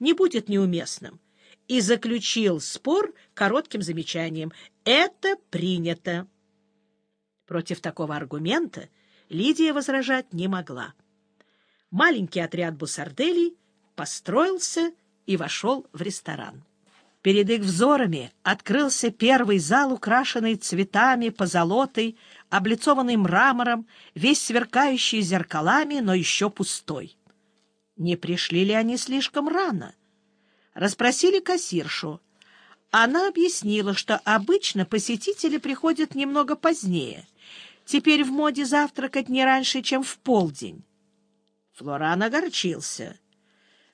не будет неуместным, и заключил спор коротким замечанием «Это принято». Против такого аргумента Лидия возражать не могла. Маленький отряд бусарделей построился и вошел в ресторан. Перед их взорами открылся первый зал, украшенный цветами, позолотой, облицованный мрамором, весь сверкающий зеркалами, но еще пустой. Не пришли ли они слишком рано? Расспросили кассиршу. Она объяснила, что обычно посетители приходят немного позднее. Теперь в моде завтракать не раньше, чем в полдень. Флоран огорчился.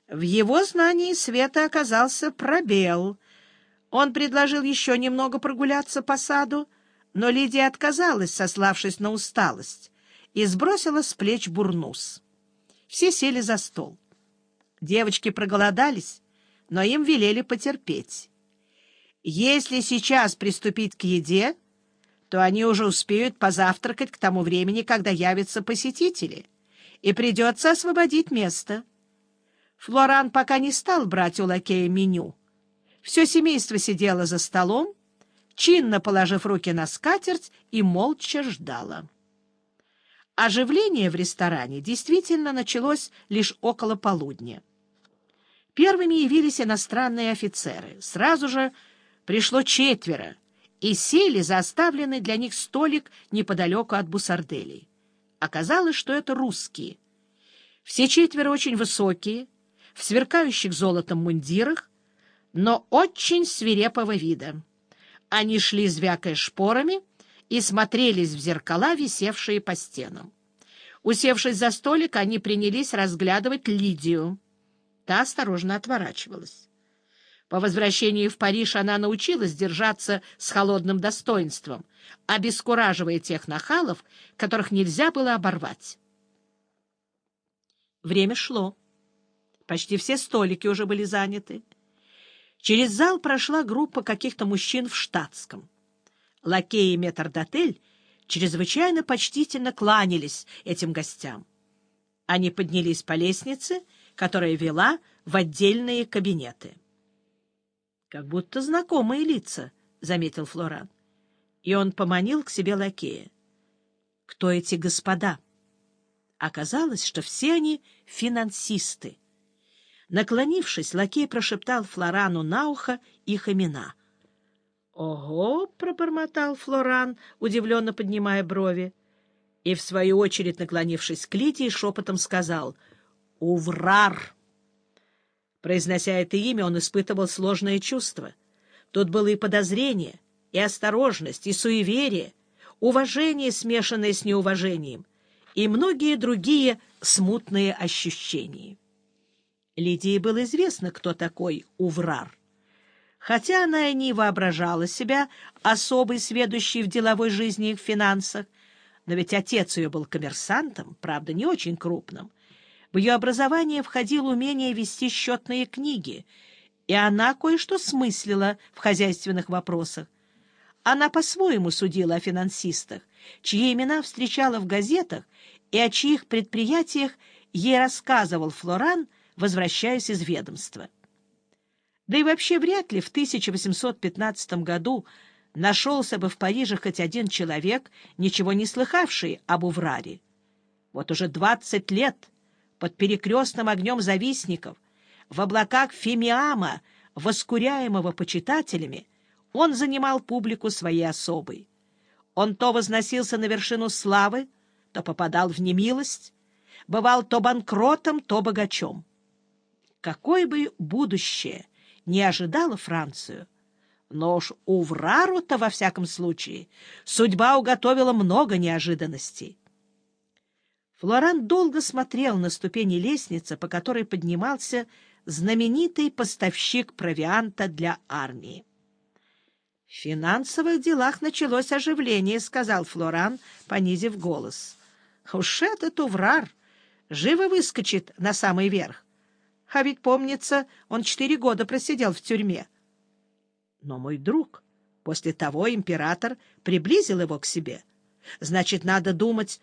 В его знании света оказался пробел. Он предложил еще немного прогуляться по саду, но Лидия отказалась, сославшись на усталость, и сбросила с плеч бурнус. Все сели за стол. Девочки проголодались, но им велели потерпеть. Если сейчас приступить к еде, то они уже успеют позавтракать к тому времени, когда явятся посетители, и придется освободить место. Флоран пока не стал брать у лакея меню. Все семейство сидело за столом, чинно положив руки на скатерть, и молча ждало. Оживление в ресторане действительно началось лишь около полудня. Первыми явились иностранные офицеры. Сразу же пришло четверо, и сели за оставленный для них столик неподалеку от бусарделей. Оказалось, что это русские. Все четверо очень высокие, в сверкающих золотом мундирах, но очень свирепого вида. Они шли, звякая шпорами, и смотрелись в зеркала, висевшие по стенам. Усевшись за столик, они принялись разглядывать Лидию. Та осторожно отворачивалась. По возвращении в Париж она научилась держаться с холодным достоинством, обескураживая тех нахалов, которых нельзя было оборвать. Время шло. Почти все столики уже были заняты. Через зал прошла группа каких-то мужчин в штатском. Лакеи метрдотель чрезвычайно почтительно кланялись этим гостям. Они поднялись по лестнице, которая вела в отдельные кабинеты. — Как будто знакомые лица, — заметил Флоран. И он поманил к себе лакея. — Кто эти господа? Оказалось, что все они финансисты. Наклонившись, лакей прошептал Флорану на ухо их имена. «Ого!» — пробормотал Флоран, удивленно поднимая брови. И, в свою очередь, наклонившись к Лидии, шепотом сказал «Уврар!» Произнося это имя, он испытывал сложное чувство. Тут было и подозрение, и осторожность, и суеверие, уважение, смешанное с неуважением, и многие другие смутные ощущения. Лидии было известно, кто такой Уврар. Хотя она и не воображала себя особой сведущей в деловой жизни и в финансах, но ведь отец ее был коммерсантом, правда, не очень крупным. В ее образование входило умение вести счетные книги, и она кое-что смыслила в хозяйственных вопросах. Она по-своему судила о финансистах, чьи имена встречала в газетах и о чьих предприятиях ей рассказывал Флоран, возвращаясь из ведомства. Да и вообще вряд ли в 1815 году нашелся бы в Париже хоть один человек, ничего не слыхавший об Увраре. Вот уже двадцать лет под перекрестным огнем завистников, в облаках фемиама, воскуряемого почитателями, он занимал публику своей особой. Он то возносился на вершину славы, то попадал в немилость, бывал то банкротом, то богачом. Какое бы будущее не ожидало Францию, но уж у Врару-то, во всяком случае, судьба уготовила много неожиданностей. Флоран долго смотрел на ступени лестницы, по которой поднимался знаменитый поставщик провианта для армии. — В финансовых делах началось оживление, — сказал Флоран, понизив голос. — Уж этот Уврар живо выскочит на самый верх. А ведь, помнится, он четыре года просидел в тюрьме. Но мой друг, после того император приблизил его к себе. Значит, надо думать,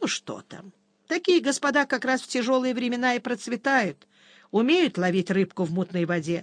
ну что там. Такие господа как раз в тяжелые времена и процветают. умеют ловить рыбку в мутной воде.